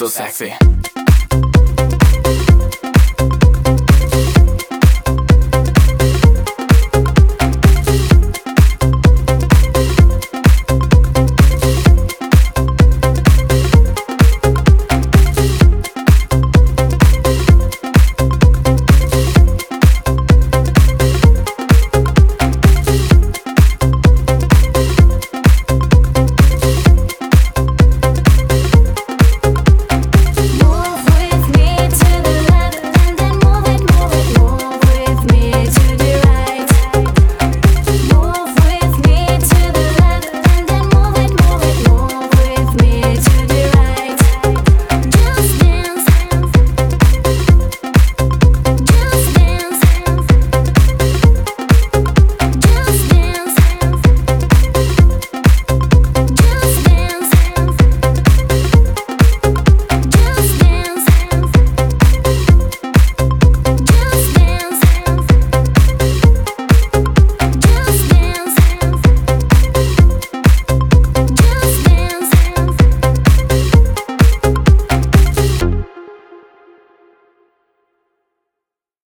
So sexy.